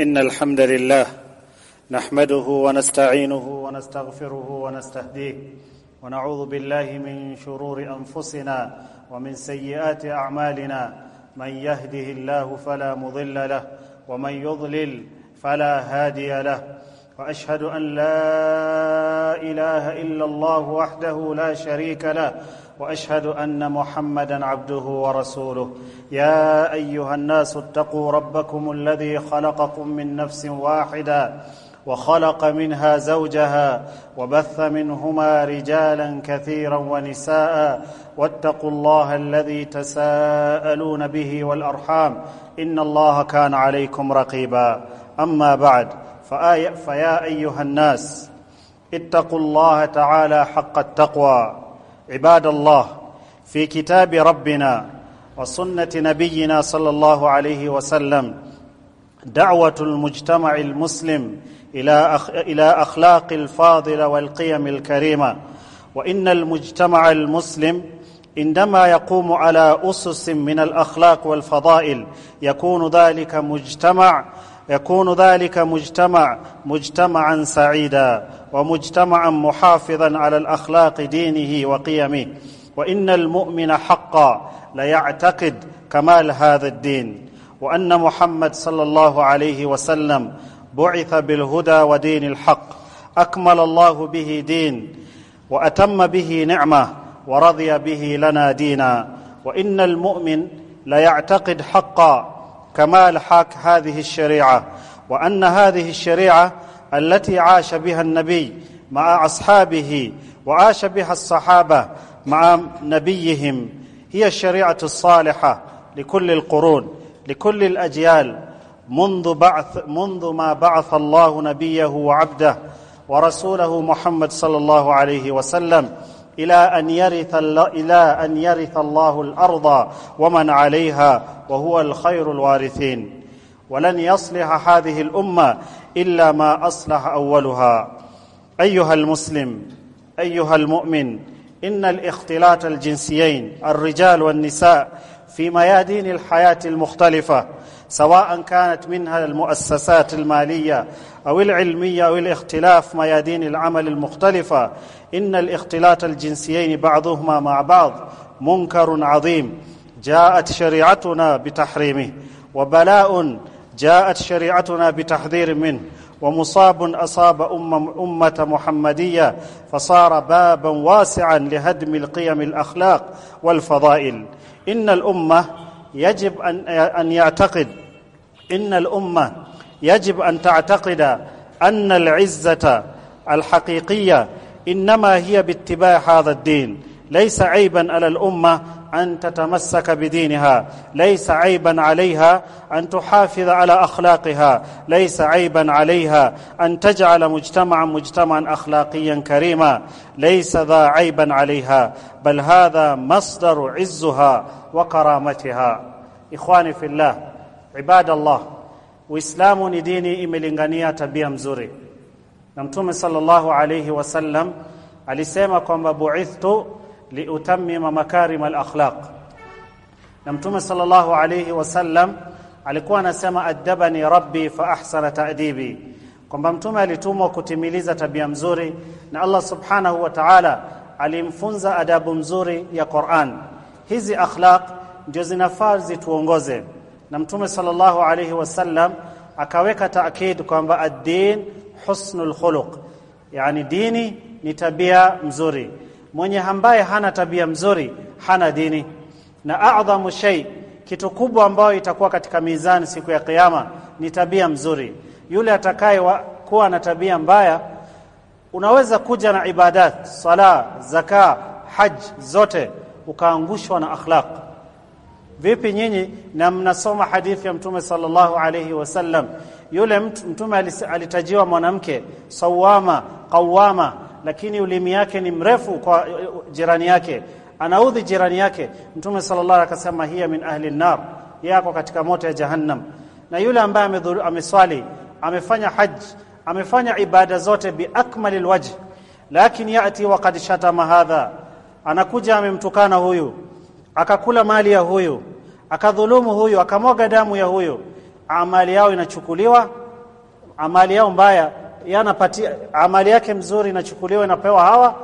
إن الحمد لله نحمده ونستعينه ونستغفره ونستهديه ونعوذ بالله من شرور أنفسنا ومن سيئات أعمالنا. من يهده الله فلا مضل له ومن يضلل فلا هادي له. وأشهد أن لا إله إلا الله وحده لا شريك له وأشهد أن محمدا عبده ورسوله. يا أيها الناس اتقوا ربكم الذي خلقكم من نفس واحدة وخلق منها زوجها وبث منهما رجالا كثيرا ونساء. واتقوا الله الذي تساءلون به والأرحام. إن الله كان عليكم رقيبا. أما بعد فيا أيها الناس اتقوا الله تعالى حق التقوى. عباد الله في كتاب ربنا وسنة نبينا صلى الله عليه وسلم دعوة المجتمع المسلم إلى أخ... إلى أخلاق الفاضلة والقيم الكريمة. وإن المجتمع المسلم عندما يقوم على أسس من الأخلاق والفضائل يكون ذلك مجتمع يكون ذلك مجتمع مجتمعا سعيدا ومجتمعا محافظا على الأخلاق دينه وقيمه. وإن المؤمن حقا ليعتقد كمال هذا الدين. وأن محمد صلى الله عليه وسلم بعث بالهدى ودين الحق. أكمل الله به دين وأتم به نعمة ورضي به لنا دينا. وإن المؤمن ليعتقد حقا كمال حق هذه الشريعة وأن هذه الشريعة التي عاش بها النبي مع أصحابه وعاش بها الصحابة مع نبيهم هي الشريعة الصالحة لكل القرون لكل الأجيال منذ بعث منذ ما بعث الله نبيه وعبده ورسوله محمد صلى الله عليه وسلم. الى ان يرث الى ان يرث الله الارض ومن عليها وهو الخير الوارثين ولن يصلح هذه الامه الا ما اصلح اولها ايها المسلم ايها المؤمن ان الاختلاط الجنسيين الرجال والنساء في ميادين الحياه المختلفه سواء كانت منها المؤسسات الماليه او العلميه او الاختلاف ميادين العمل المختلفه إن الاختلاط الجنسيين بعضهما مع بعض منكر عظيم. جاءت شريعتنا بتحريمه وبلاء جاءت شريعتنا بتحذير منه ومصاب أصاب أمة, أمة محمدية فصار بابا واسعا لهدم القيم الأخلاق والفضائل. إن الأمة يجب ان أن يعتقد إن الأمة يجب أن تعتقد أن العزة الحقيقية إنما هي باتباع هذا الدين. ليس عيبا على الأمة أن تتمسك بدينها. ليس عيبا عليها أن تحافظ على أخلاقها. ليس عيبا عليها أن تجعل مجتمعا مجتمعا اخلاقيا كريما. ليس ذا عيبا عليها. بل هذا مصدر عزها وكرامتها. ikhwani fillah ibadallah uislamu ni dini imelingania tabia mzuri na mtume sallallahu alayhi wasallam alisema kwamba bu'ithtu liutammima makarim al-akhlaq. Na mtume sallallahu alayhi wasallam alikuwa anasema adabani rabbi fa ahsana ta'dibi. Kwamba mtume alitumwa kutimiliza tabia mzuri na Allah subhanahu wa ta'ala alimfunza adabu mzuri ya Qur'an. Hizi akhlaq ndio zinafaa zituongoze. Na mtume sallallahu alayhi wasallam akaweka taakid kwamba ad-din husnul khuluq. Yani dini ni tabia mzuri. Mwenye ambaye hana tabia mzuri hana dini. Na a'dhamu shay kitu kubwa ambayo itakuwa katika mizani siku ya kiyama ni tabia mzuri. Yule atakaye kuwa na tabia mbaya unaweza kuja na ibadat sala zaka haj zote ukaangushwa na akhlaq. Vipi nyinyi na mnasoma hadithi ya mtume sallallahu alayhi wasallam yule mtu mtume alitajiwa mwanamke sawama qawama lakini ulimi yake ni mrefu kwa jirani yake anaudhi jirani yake. Mtume sallallahu alayhi akasema hiya min ahli nar yako katika moto ya jahannam. Na yule ambaye ameswali amefanya haji, amefanya ibada zote bi akmalil wajh lakini yati waqad shatama hadha. Anakuja amemtukana huyu akakula mali ya huyu akadhulumu huyu akamwaga damu ya huyu amali yao inachukuliwa amali yao mbaya yanapatia amali yake mzuri inachukuliwa inapewa hawa.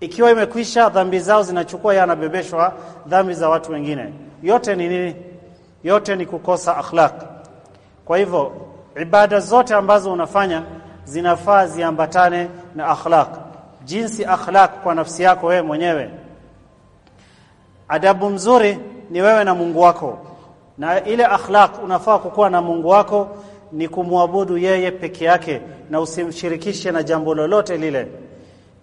Ikiwa imekwisha dhambi zao zinachukua yanabebeshwa dhambi za watu wengine. Yote ni nini? Yote ni kukosa akhlaq. Kwa hivyo ibada zote ambazo unafanya zinafaa ziambatane na akhlaq. Jinsi akhlaq kwa nafsi yako wewe mwenyewe. Adabu mzuri ni wewe na Mungu wako na ile akhlaq unafaa kukuwa na Mungu wako ni kumwabudu yeye peke yake na usimshirikishe na jambo lolote lile.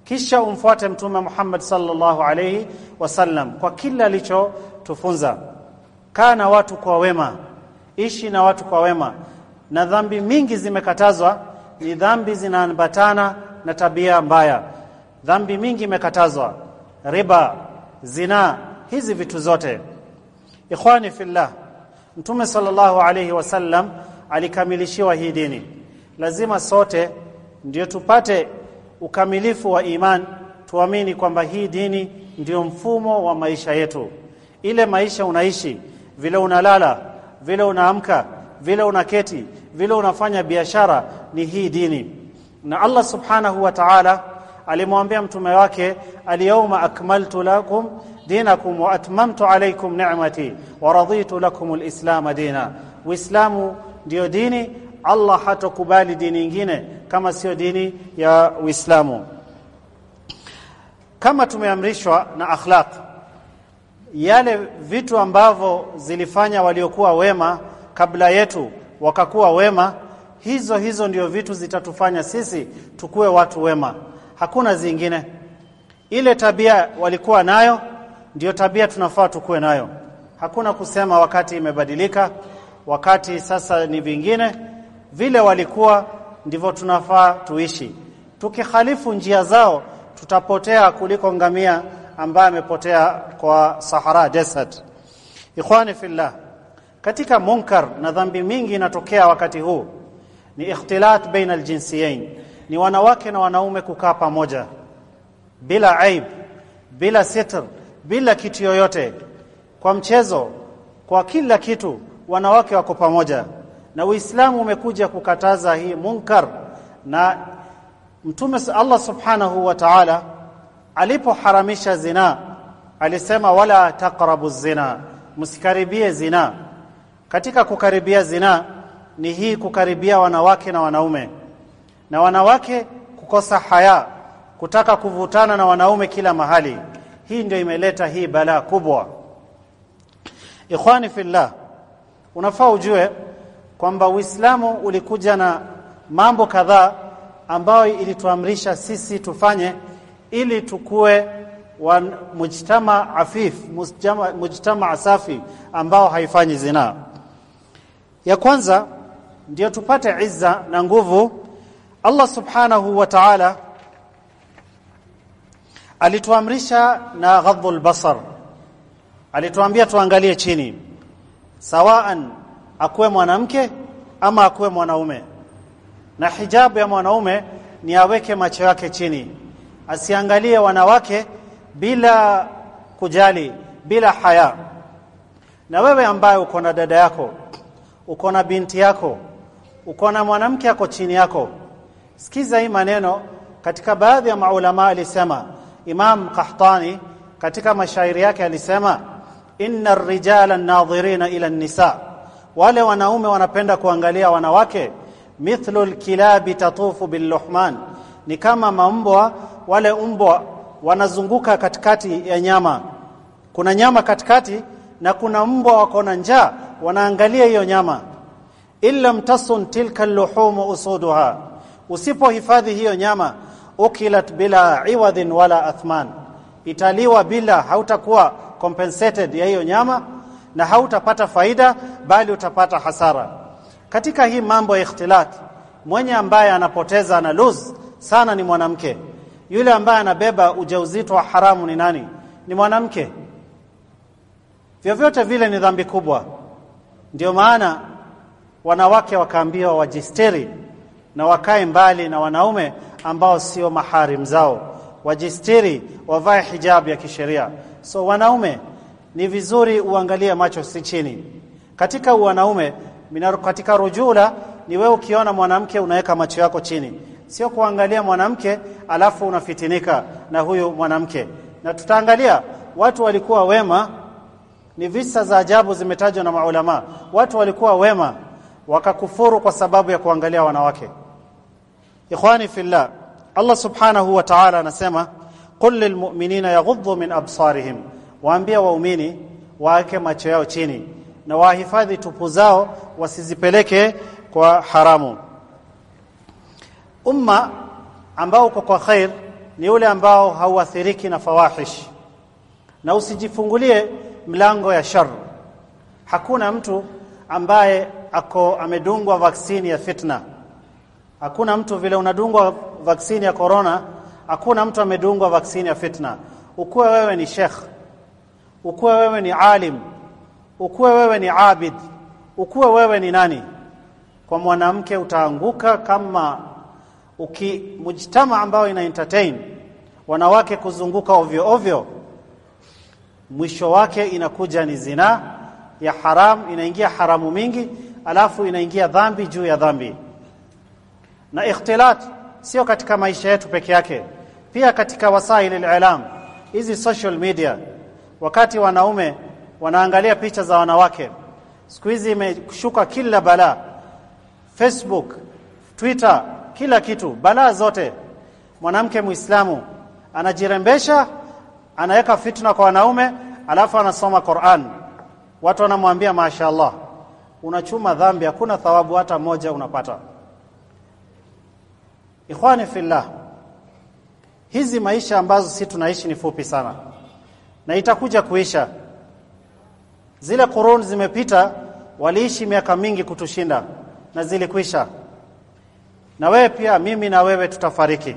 Kisha umfuate mtume Muhammad sallallahu alayhi wasallam kwa kila alichotufunza. Kaa na watu kwa wema ishi na watu kwa wema. Na dhambi mingi zimekatazwa ni dhambi zinaambatana na tabia mbaya. Dhambi mingi imekatazwa riba zina hizi vitu zote. Ikhwani fillah mtume sallallahu alayhi wasallam alikamilishiwa hii dini. Lazima sote ndio tupate ukamilifu wa iman tuamini kwamba hii dini ndio mfumo wa maisha yetu. Ile maisha unaishi vile unalala vile unaamka vile unaketi vile unafanya biashara ni hii dini. Na Allah subhanahu wa ta'ala alimwambia mtume wake al-yawma akmaltu lakum dinakum wa atmamtu alaykum ni'mati wa raditu lakum alislam dina uislamu ndio dini Allah hatokubali dini nyingine kama sio dini ya Uislamu kama tumeamrishwa na akhlaq yale vitu ambavyo zilifanya waliokuwa wema kabla yetu wakakuwa wema hizo hizo ndio vitu zitatufanya sisi tukue watu wema hakuna zingine ile tabia walikuwa nayo ndio tabia tunafaa tukue nayo. Hakuna kusema wakati imebadilika wakati sasa ni vingine. Vile walikuwa ndivyo tunafaa tuishi. Tukikhalifu njia zao tutapotea kuliko ngamia ambaye amepotea kwa Sahara Desert. Ikhwani fillah katika munkar na dhambi mingi inatokea wakati huu. Ni ikhtilat baina aljinsiyain. Ni wanawake na wanaume kukaa pamoja. Bila aib bila sitr bila kitu yoyote. Kwa mchezo kwa kila kitu wanawake wako pamoja. Na Uislamu umekuja kukataza hii munkar. Na Mtume Allah Subhanahu wa Ta'ala alipoharamisha zina alisema wala taqrabu zina msikaribie zina. Katika kukaribia zina ni hii kukaribia wanawake na wanaume. Na wanawake kukosa haya kutaka kuvutana na wanaume kila mahali hii ndio imeleta hii balaa kubwa. Ikhwani fillah unafaa ujue kwamba Uislamu ulikuja na mambo kadhaa ambayo ilituamrisha sisi tufanye ili tukue wa mujtama afif mujtama, safi ambao haifanyi zina. Ya kwanza ndio tupate izza na nguvu. Allah subhanahu wa ta'ala alituamrisha na ghadhul basar. Alituambia tuangalie chini. Sawaan akuwe mwanamke ama akuwe mwanaume. Na hijabu ya mwanaume ni aweke macho yake chini. Asiangalie wanawake bila kujali bila haya. Na wewe ambaye uko na dada yako uko na binti yako uko na mwanamke ako chini yako sikiza hii maneno katika baadhi ya maulama alisema Imam Qahtani katika mashairi yake alisema inna ar-rijala an-nadhirina ila an-nisa. Wale wanaume wanapenda kuangalia wanawake mithlu al-kilabi tatufu bil-luhman. Ni kama mambwa wale umbwa wanazunguka katikati ya nyama. Kuna nyama katikati na kuna mbwa wako na njaa wanaangalia hiyo nyama. Illa tasun tilka al-luhum usuduha. Usipohifadhi hiyo nyama ukilat bila iwadhin wala athman. Italiwa bila hautakuwa compensated ya hiyo nyama na hautapata faida bali utapata hasara. Katika hii mambo ya ikhtilat mwenye ambaye anapoteza na lose sana ni mwanamke. Yule ambaye anabeba ujauzito wa haramu ni nani? Ni mwanamke. Vyovyote vile ni dhambi kubwa. Ndio maana wanawake wakaambiwa wajistiri na wakae mbali na wanaume ambao sio maharim zao. Wajistiri wavae hijab ya kisheria. So wanaume ni vizuri uangalie macho si chini. Katika wanaume katika rujula ni wewe ukiona mwanamke unaweka macho yako chini. Sio kuangalia mwanamke alafu unafitinika na huyu mwanamke. Na tutaangalia watu walikuwa wema ni visa za ajabu zimetajwa na maulama. Watu walikuwa wema wakakufuru kwa sababu ya kuangalia wanawake ikhwani fillah Allah subhanahu wa ta'ala anasema qul lil mu'minina yaghuddu min absarihim. Waambie waumini waake macho yao chini na wahifadhi tupu zao wasizipeleke kwa haramu. Umma ambao uko kwa khair ni yule ambao hauathiriki na fawahish. Na usijifungulie mlango ya shar. Hakuna mtu ambaye ako amedungwa vaksini ya fitna hakuna mtu vile unadungwa vaksini ya corona hakuna mtu amedungwa vaksini ya fitna. Ukuwe wewe ni sheikh ukuwe wewe ni alim ukuwe wewe ni abid ukuwe wewe ni nani. Kwa mwanamke utaanguka kama ukimujtama ambayo ambao ina entertain wanawake kuzunguka ovyo ovyo mwisho wake inakuja ni zinaa ya haram inaingia haramu mingi alafu inaingia dhambi juu ya dhambi na ikhtilat sio katika maisha yetu peke yake pia katika wasaili alam hizi social media. Wakati wanaume wanaangalia picha za wanawake siku hizi imeshuka kila balaa Facebook Twitter kila kitu balaa zote. Mwanamke muislamu anajirembesha anaweka fitna kwa wanaume alafu anasoma Qur'an. Watu wanamwambia mashaallah unachuma dhambi hakuna thawabu hata moja unapata ikhwani fillah hizi maisha ambazo si tunaishi ni fupi sana na itakuja kuisha. Zile qurun zimepita waliishi miaka mingi kutushinda na zilikwisha. Na wewe pia mimi na wewe tutafariki.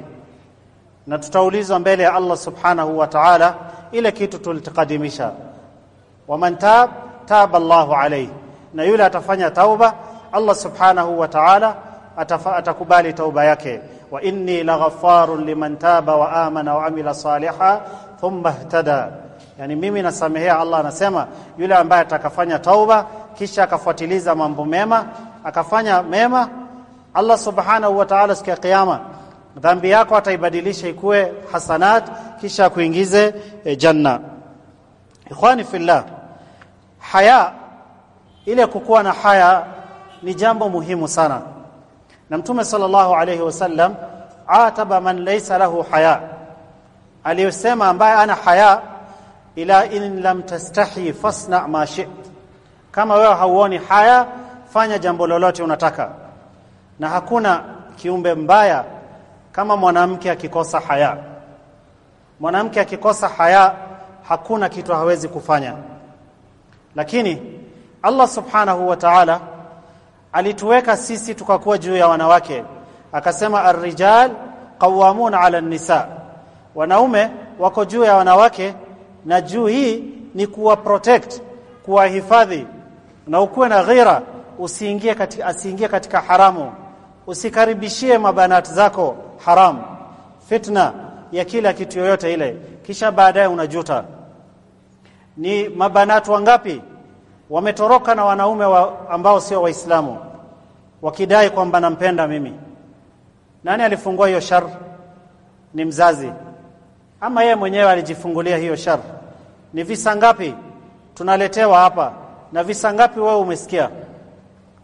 Na tutaulizwa mbele ya Allah subhanahu wa ta'ala ile kitu tulitakadimisha waman tab taba Allahu alayhi. Na yule atafanya tauba Allah subhanahu wa ta'ala atakubali tauba yake wa inni laghaffarun liman taba wa amana wa amila saliha thumma ihtada. Yani mimi nasamehea Allah anasema yule ambaye atakafanya tauba kisha akafuatiliza mambo mema akafanya mema Allah subhanahu wa ta'ala siku ya kiyama dhambi yako ataibadilisha ikuwe hasanat kisha kuingize e, janna. Ikhwani fillah haya ile kukuwa na haya ni jambo muhimu sana na mtume sallallahu alayhi wasallam ataba man laysa lahu haya. Aliyosema ambaye ana haya ila in lam tastahi fasna ma kama wewe hauoni haya fanya jambo lolote unataka. Na hakuna kiumbe mbaya kama mwanamke akikosa haya. Mwanamke akikosa haya hakuna kitu hawezi kufanya. Lakini Allah subhanahu wa ta'ala alituweka sisi tukakuwa juu ya wanawake. Akasema arrijal qawwamuna 'ala an-nisa. Wanaume wako juu ya wanawake na juu hii ni kuwa protect kuwahifadhi na ukuwe na ghira usiingie katika asiingie katika haramu. Usikaribishie mabanat zako haram. Fitna ya kila kitu yoyote ile. Kisha baadaye unajuta. Ni mabanatu wangapi wametoroka na wanaume wa ambao sio waislamu wakidai kwamba nampenda mimi. Nani alifungua hiyo shar? Ni mzazi. Ama yeye mwenyewe alijifungulia hiyo shar? Ni visa ngapi tunaletewa hapa? Na visa ngapi wewe umesikia?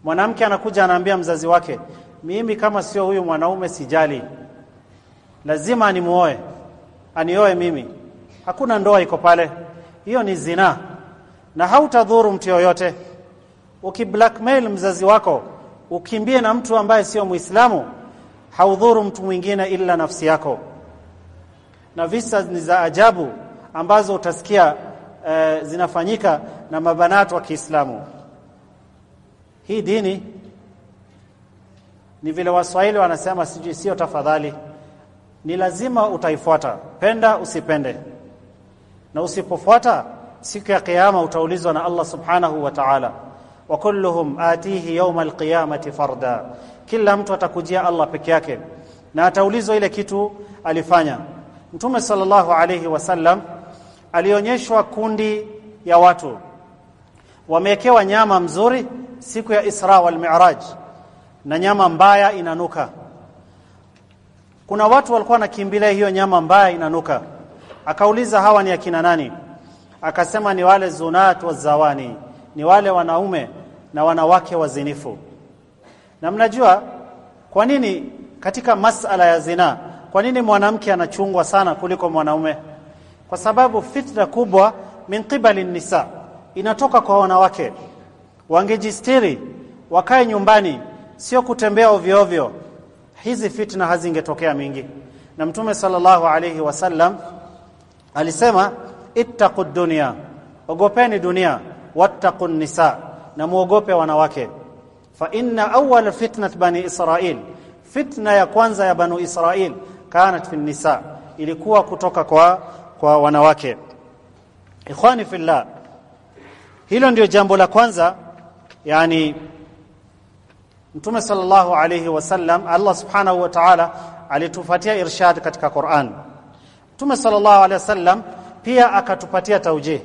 Mwanamke anakuja anaambia mzazi wake mimi kama sio huyu mwanaume sijali. Lazima animuoe anioe mimi. Hakuna ndoa iko pale. Hiyo ni zina na hautadhuru mtu yoyote. Ukiblackmail mzazi wako ukimbie na mtu ambaye sio muislamu haudhuru mtu mwingine ila nafsi yako. Na visa ni za ajabu ambazo utasikia e, zinafanyika na mabanatu wa Kiislamu. Hii dini ni vile waswahili wanasema sijui sio tafadhali. Ni lazima utaifuata. Penda usipende. Na usipofuata siku ya kiyama utaulizwa na Allah subhanahu wa ta'ala. Wa kulluhum atihi yawma alqiyamati farda. Kila mtu atakujia Allah peke yake. Na ataulizwa ile kitu alifanya. Mtume sallallahu alayhi wasallam alionyeshwa kundi ya watu. Wamewekewa nyama mzuri siku ya Isra wal Mi'raj. Na nyama mbaya inanuka. Kuna watu walikuwa wanakimbilia hiyo nyama mbaya inanuka. Akauliza hawa ni akina nani akasema ni wale zunat wa zawani ni wale wanaume na wanawake wazinifu. Na mnajua kwa nini katika masala ya zina kwa nini mwanamke anachungwa sana kuliko mwanaume? Kwa sababu fitna kubwa min qibali nisa inatoka kwa wanawake. Wangejistiri wakae nyumbani sio kutembea ovyo ovyo hizi fitna hazingetokea mingi. Na mtume sallallahu alayhi wasallam alisema ittaqu dunya ogopeni dunia wattaqu nisa na muogope wanawake fa inna awwal fitnat bani israil fitna ya kwanza ya banu israil kanat fi nisa ilikuwa kutoka kwa kwa wanawake ikhwani fillah hilo ndio jambo la kwanza yani Mtume sallallahu alayhi wasallam Allah subhanahu wa ta'ala alitufatia irshad katika Qur'an. Mtume sallallahu alayhi wasallam pia akatupatia tauje.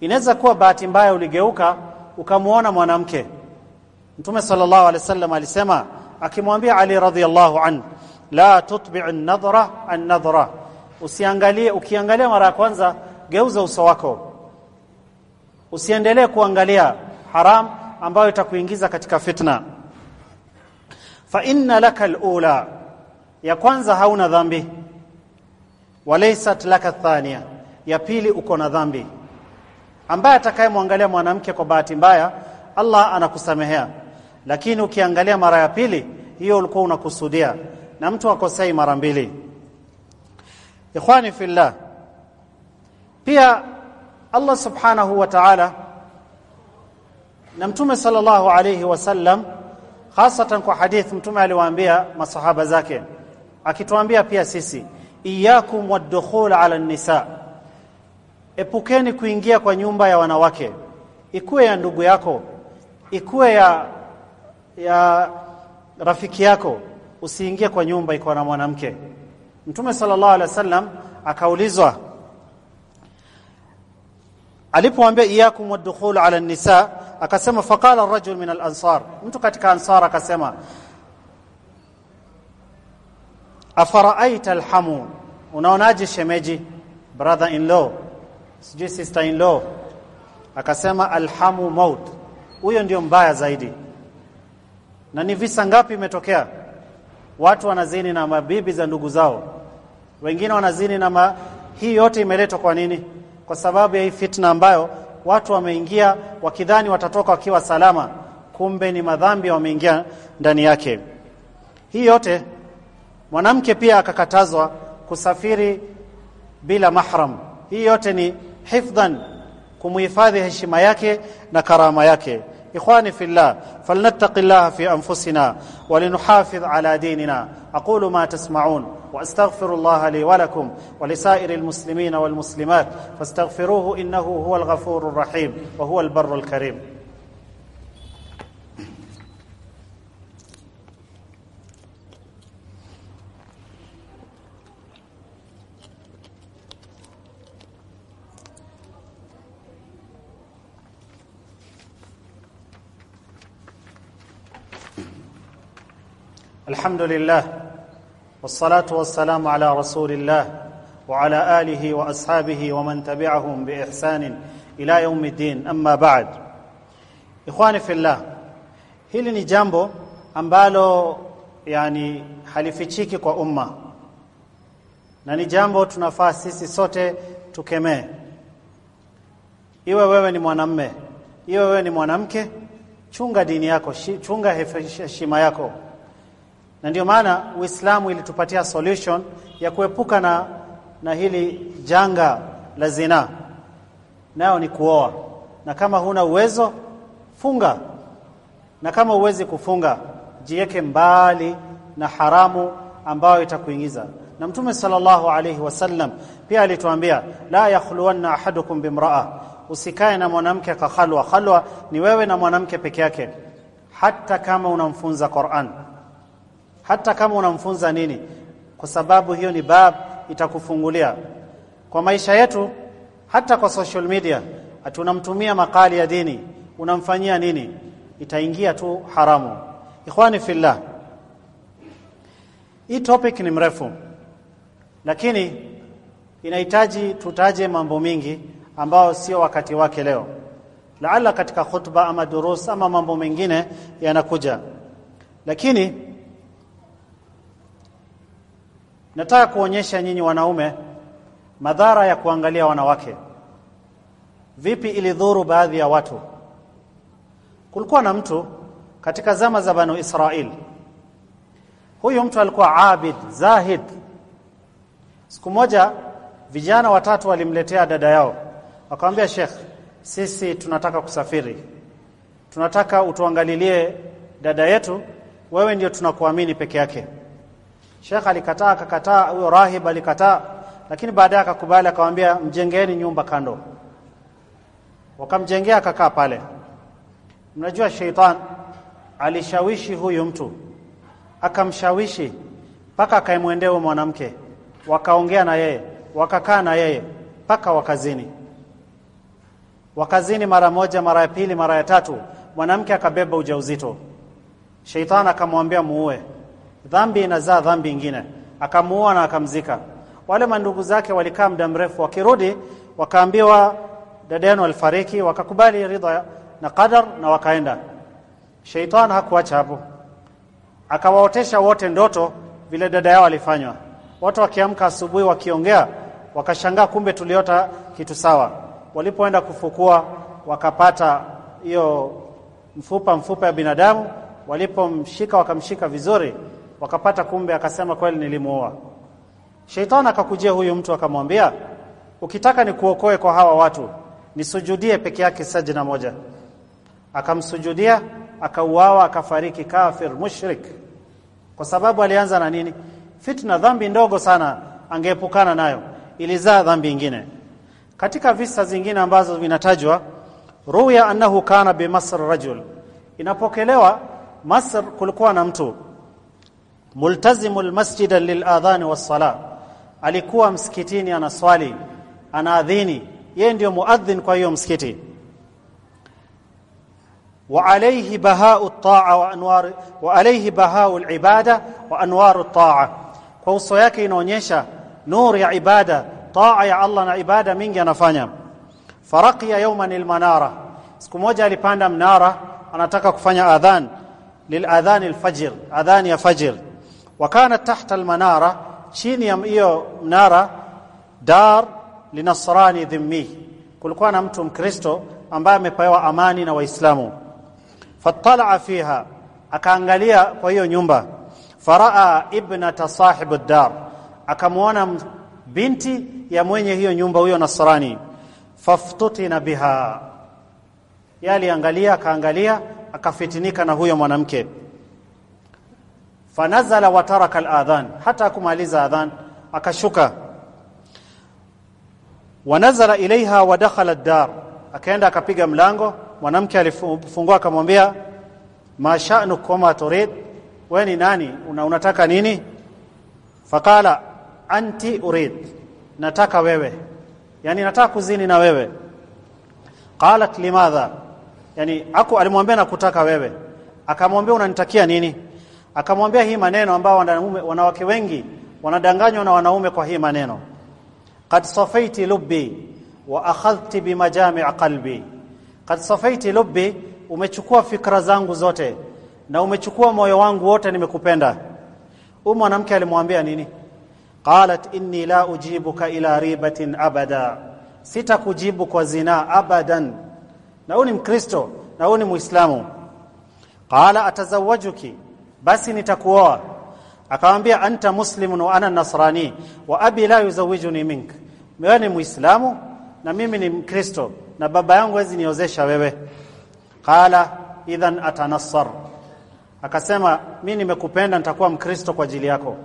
Inaweza kuwa bahati mbaya uligeuka ukamuona mwanamke. Mtume sallallahu alaihi wasallam alisema akimwambia Ali radhiyallahu an la tutbi' an-nadhra an-nadhra. Usiangalie ukiangalia mara ya kwanza geuza uso wako. Usiendelee kuangalia haram ambayo itakuingiza katika fitna fa inna laka alula ya kwanza hauna dhambi walaysat laka thania ya pili uko na dhambi. Ambaye atakayemwangalia mwanamke kwa bahati mbaya Allah anakusamehea. Lakini ukiangalia mara ya pili hiyo ulikuwa unakusudia. Na mtu akosei mara mbili. Ikhwani fillah. Pia Allah subhanahu wa ta'ala na mtume sallallahu alayhi wasallam hasatan kwa hadith mtume aliwaambia masahaba zake akituambia pia sisi iyakum wadkhul ala nisa epukeni kuingia kwa nyumba ya wanawake. Ikuwe ya ndugu yako. Ikuwe ya ya rafiki yako. Usiingie kwa nyumba iko na mwanamke. Mtume sallallahu alaihi wasallam akaulizwa alipoambia iyakum wadukhul ala nisa akasema faqala ar-rajul min alansar, mtu katika ansar akasema afaraaita alhamu? Unaonaje shemeji? Brother in law sijui sister in law akasema alhamu maut. Huyo ndio mbaya zaidi. Na ni visa ngapi imetokea? Watu wanazini na mabibi za ndugu zao. Wengine wanazini na ma... hii yote imeletwa kwa nini? Kwa sababu ya hii fitna ambayo watu wameingia wakidhani watatoka wakiwa salama. Kumbe ni madhambi wameingia ndani yake. Hii yote mwanamke pia akakatazwa kusafiri bila mahram hii yote ni hifdhan kumuhifadhi heshima yake na karama yake. إخواني في الله فلنتق الله في أنفسنا ولنحافظ على ديننا أقول ما تسمعون وأستغفر الله لي ولكم ولسائر المسلمين والمسلمات فاستغفروه إنه هو الغفور الرحيم وهو البر الكريم الحمد لله والصلاة والسلام على رسول الله وعلى آله وأصحابه ومن تبعهم بإحسان إلى يوم الدين أما بعد إخواني في الله hili ni jambo ambalo yani halifichiki kwa umma na ni jambo tunafaa sisi sote tukemee iwe wewe ni mwanamme iwe wewe ni mwanamke chunga dini yako chunga heshima yako na ndio maana Uislamu ilitupatia solution ya kuepuka na na hili janga la zina nayo ni kuoa. Na kama huna uwezo funga. Na kama uwezi kufunga jiweke mbali na haramu ambayo itakuingiza. Na mtume sallallahu alayhi wasallam pia alituambia la yakhluwanna ahadukum bimraa. Usikae na mwanamke kakhalwa. khalwa ni wewe na mwanamke peke yake. Hata kama unamfunza Qur'an hata kama unamfunza nini kwa sababu hiyo ni bab itakufungulia. Kwa maisha yetu hata kwa social media tunamtumia makali ya dini. Unamfanyia nini? Itaingia tu haramu. Ikhwani fillah hii topic ni mrefu lakini inahitaji tutaje mambo mingi ambao sio wakati wake leo. Laala katika khutba ama durus ama mambo mengine yanakuja. Lakini nataka kuonyesha nyinyi wanaume madhara ya kuangalia wanawake. Vipi ilidhuru baadhi ya watu? Kulikuwa na mtu katika zama za banu Israel huyu mtu alikuwa abid zahid. Siku moja vijana watatu walimletea dada yao. Wakamwambia Sheikh sisi tunataka kusafiri. Tunataka utuangalilie dada yetu. Wewe ndio tunakuamini peke yake Sheikh alikataa akakataa huyo rahib alikataa lakini baadaye akakubali akamwambia mjengeni nyumba kando. Wakamjengea akakaa pale. Mnajua sheitan alishawishi huyu mtu akamshawishi mpaka akaimwendea huyo mwanamke. Wakaongea na yeye wakakaa na yeye mpaka wakazini wakazini mara moja mara ya pili mara ya tatu mwanamke akabeba ujauzito. Sheitan akamwambia muue dhambi inazaa dhambi ingine. Akamuua na akamzika. Wale mandugu zake walikaa muda mrefu. Wakirudi wakaambiwa dada yenu alifariki wakakubali ridha na qadar na wakaenda. Sheitan hakuacha hapo. Akawaotesha wote ndoto vile dada yao alifanywa. Watu wakiamka asubuhi wakiongea wakashangaa kumbe tuliota kitu sawa. Walipoenda kufukua wakapata hiyo mfupa mfupa ya binadamu. Walipomshika wakamshika vizuri wakapata kumbe akasema kweli nilimuoa. Sheitani akakujia huyu mtu akamwambia ukitaka nikuokoe kwa hawa watu nisujudie peke yake sajna moja. Akamsujudia akauawa akafariki kafir mushrik. Kwa sababu alianza na nini? Fitna dhambi ndogo sana angeepukana nayo ilizaa dhambi ingine. Katika visa zingine ambazo vinatajwa ruya annahu kana bi Masr rajul. Inapokelewa Masr kulikuwa na mtu multazimu almasjid liladhan was-salah. Alikuwa msikitini anaswali anaadhini. Yeye ndio muadhin kwa hiyo msikiti. Wa alayhi baha'u at-ta'a wa anwar wa alayhi baha'u alibada wa anwaru at-ta'a kwa uso yake inaonyesha nur ya ibada taa ya Allah na ibada mingi anafanya. Faraqiya yawman almanara, siku moja alipanda mnara anataka kufanya adhan liladhan alfajr adhan ya fajr wa kana tahta almanara chini ya hiyo mnara dar linasrani dhimmi. Kulikuwa na mtu mkristo ambaye amepewa amani na waislamu. Fatala fiha akaangalia kwa hiyo nyumba. Faraa ibnata sahib ad-dar akamwona binti ya mwenye hiyo nyumba huyo nasrani. Faftutina biha. Yaliangalia akaangalia akafitinika na huyo mwanamke fanazala wa taraka al-adhan. Hata kumaliza adhan akashuka. Wanazala ilaiha wa dakhala ad-dar. Akaenda akapiga mlango. Mwanamke alifungua akamwambia ma sha'nu kama turid? Wewe ni nani? Una unataka nini? Fakala anti urid. Nataka wewe. Yani nataka kuzini na wewe. Qalat limadha? Yani aku alimwambia nakutaka wewe. Akamwambia unanitakia nini akamwambia hii maneno ambao wanaume wanawake wengi wanadanganywa na wanaume kwa hii maneno. Qad safaiti lubbi wa akhadhti bimajami' qalbi. Qad safaiti lubbi umechukua fikra zangu zote na umechukua moyo wangu wote nimekupenda. Huyu mwanamke alimwambia nini? Qalat inni la ujibuka ila ribatin abada. Sitakujibu kwa zina abadan. Na huyu ni mkristo na huyu ni muislamu. Qala atazawajuki basi nitakuoa. Akamwambia anta muslimun wa ana nasrani wa abi la yuzawijuni mink. Wewe ni muislamu na mimi ni mkristo na baba yangu hawezi niozesha wewe. Qala idhan atanassar. Akasema mimi nimekupenda nitakuwa mkristo kwa ajili yako.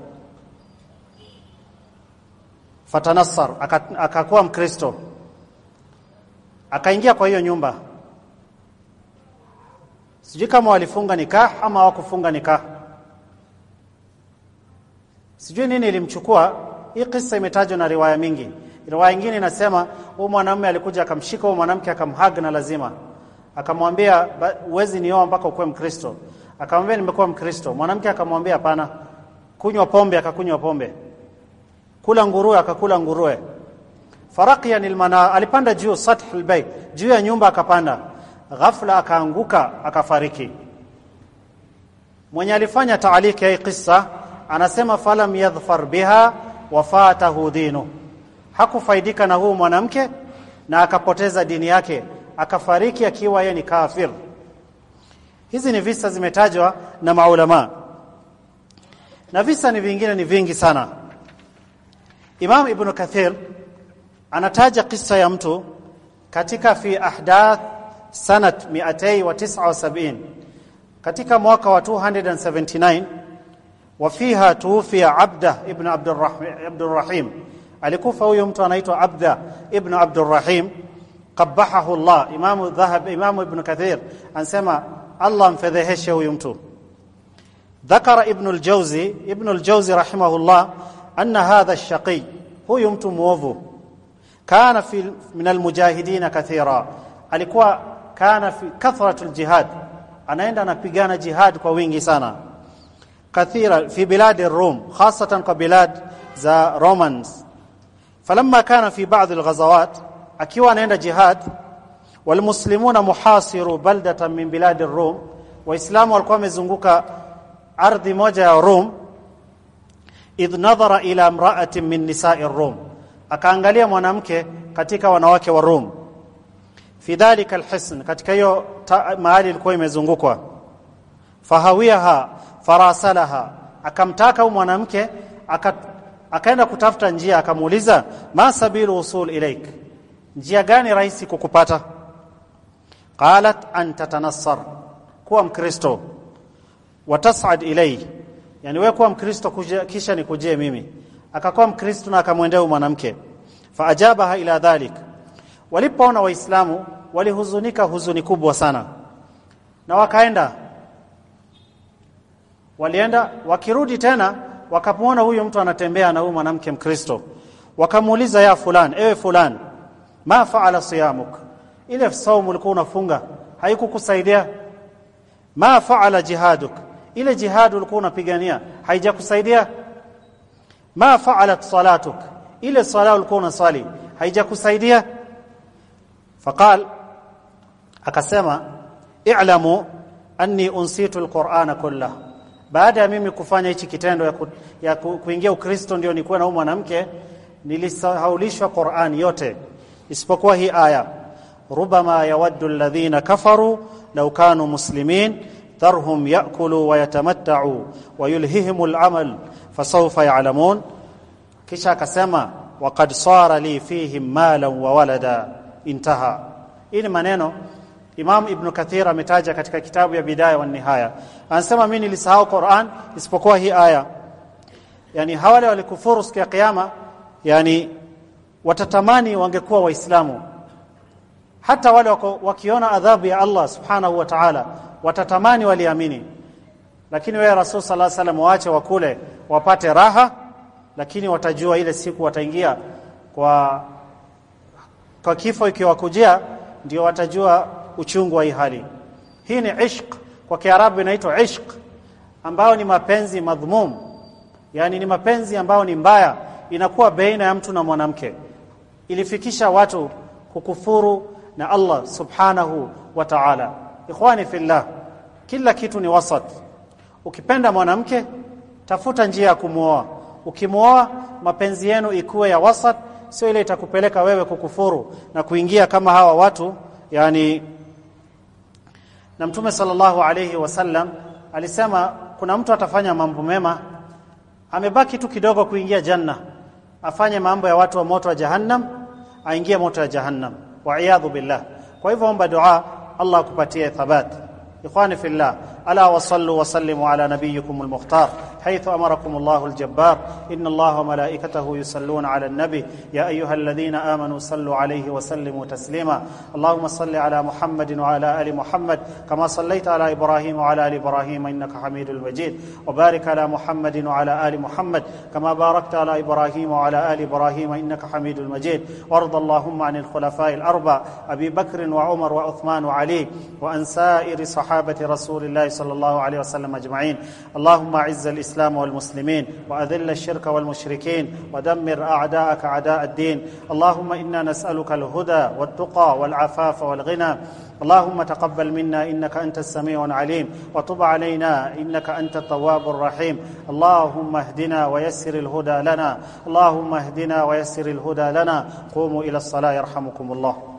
Fatanassar akakuwa mkristo. Akaingia kwa hiyo nyumba sijui kama walifunga nikah ama hawakufunga nikah. Sijui nini ilimchukua. Hii kisa imetajwa na riwaya mingi. Riwaya nyingine inasema huyu mwanamume alikuja akamshika huyu mwanamke akamhug na lazima. Akamwambia uwezi nioa mpaka ukuwe mkristo. Akamwambia nimekuwa mkristo. Mwanamke akamwambia hapana. Kunywa pombe akakunywa pombe. Kula nguruwe akakula nguruwe. Faraqiyan almana alipanda juu sathul albayt juu ya nyumba akapanda ghafla akaanguka akafariki. Mwenye alifanya taaliki hii kisa anasema falam yadhfar biha wafatahu dinu. Hakufaidika na huu mwanamke na akapoteza dini yake akafariki akiwa yeye ni kafir. Hizi ni visa zimetajwa na maulama. Na visa ni vingine ni vingi sana. Imam Ibn Kathir anataja kisa ya mtu katika fi ahdath sanat 279 katika mwaka wa 279 wafiha tuufia Abda ibn Abdurrahim alikufa huyo mtu anaitwa Abda ibn Abdurrahim qabahahu Allah Imam Dhahab Imam Ibn Kathir anasema Allah mfedheheshe huyu mtu ذكر ابن الجوزي ابن الجوزي رحمه الله أن هذا الشقي هو يمت موفو كان في من المجاهدين كثيرا alikuwa kana fi kathratul jihad. Anaenda anapigana jihad kwa wingi sana. Kathira fi biladi rum hasatan kwa bilad za romans. Falamma kana fi ba'd alghazawat akiwa anaenda jihad walmuslimuna muhasiru baldatan min biladi rum waislamu walikuwa wamezunguka ardhi moja ya rum. Idh nadhara ila imra'atin min nisa'i rum. Akaangalia mwanamke katika wanawake wa rum fi dhalika alhisn katika hiyo mahali ilikuwa imezungukwa. Fahawiyaha farasalaha akamtaka huyu mwanamke akaenda kutafuta njia akamuuliza ma sabilu usul ilaik njia gani rahisi kukupata? Qalat an tatanassar kuwa mkristo. Watasad ilai yani wewe kuwa mkristo kisha nikujie mimi. Akakuwa mkristo na akamwendea mwanamke. Faajabaha ila dhalik walipoona waislamu walihuzunika huzuni kubwa sana. Na wakaenda. Walienda wakirudi tena wakamwona huyo mtu anatembea na huyu mwanamke mkristo. Wakamuuliza ya fulani, ewe fulani, ma faala siyamuk? Ile saumu ulikuwa unafunga haikukusaidia. Ma faala jihaduk? Ile jihad ulikuwa unapigania haijakusaidia. Ma faalat salatuk? Ile sala ulikuwa unasali haijakusaidia faqal akasema i'lamu anni unsitu alqur'ana kullah baada ya mimi kufanya hichi kitendo ya, ku, ya ku, kuingia ukristo ndio nilikuwa na mwanamke nilisahaulishwa Qur'an yote isipokuwa hii aya rubama yawaddu alladhina kafaru law kanu muslimin dharhum yaakulu wa yatamatta'u wa yulhihim al'amal fasawfa ya'lamun. Kisha akasema waqad sara li fihim malan wa walada intaha. Hii maneno Imam Ibn Kathir ametaja katika kitabu ya Bidaya wa Nihaya. Anasema mimi nilisahau Qur'an isipokuwa hii aya. Yani hawale walikufuru siku ya kiyama yani watatamani wangekuwa waislamu. Hata wale wako, wakiona adhabu ya Allah subhanahu wa ta'ala watatamani waliamini. Lakini wewe Rasul sallallahu alaihi wasallam waache wakule wapate raha lakini watajua ile siku wataingia kwa kwa kifo ikiwakujia ndio watajua uchungu wa hali. Hii ni ishq. Kwa kiarabu inaitwa ishq ambao ni mapenzi madhmum. Yani ni mapenzi ambao ni mbaya. Inakuwa baina ya mtu na mwanamke. Ilifikisha watu kukufuru na Allah subhanahu wa ta'ala. Ikhwani fillah kila kitu ni wasat. Ukipenda mwanamke tafuta njia ya kumuoa. Ukimuoa mapenzi yenu ikuwe ya wasat sio ile itakupeleka wewe kukufuru na kuingia kama hawa watu yani na mtume sallallahu alayhi wasallam alisema kuna mtu atafanya mambo mema amebaki tu kidogo kuingia janna afanye mambo ya watu wa moto wa jahannam aingie moto wa jahannam wa iyadhu billah. Kwa hivyo omba dua Allah akupatie thabati ikhwani fillah ala wasallu wasallimu wa ala nabiyikum al-mukhtar حيث أمركم الله الجبار. إن الله وملائكته يصلون على النبي. يا أيها الذين آمنوا صلوا عليه وسلموا تسليما. اللهم صل على محمد وعلى آل محمد كما صليت على إبراهيم وعلى آل إبراهيم إنك حميد مجيد. وبارك على محمد وعلى آل محمد كما باركت على إبراهيم وعلى آل إبراهيم إنك حميد مجيد. وارض اللهم عن الخلفاء الأربع أبي بكر وعمر وعثمان وعلي وان سائر صحابة رسول الله صلى الله عليه وسلم أجمعين. اللهم أعز الإسلام والمسلمين وأذل الشرك والمشركين ودمر أعداءك أعداء الدين. اللهم إنا نسألك الهدى والتقى والعفاف والغنى. اللهم تقبل منا إنك أنت السميع العليم وتب علينا إنك أنت التواب الرحيم. اللهم اهدنا ويسر الهدى لنا. اللهم اهدنا ويسر الهدى لنا. قوموا إلى الصلاة يرحمكم الله.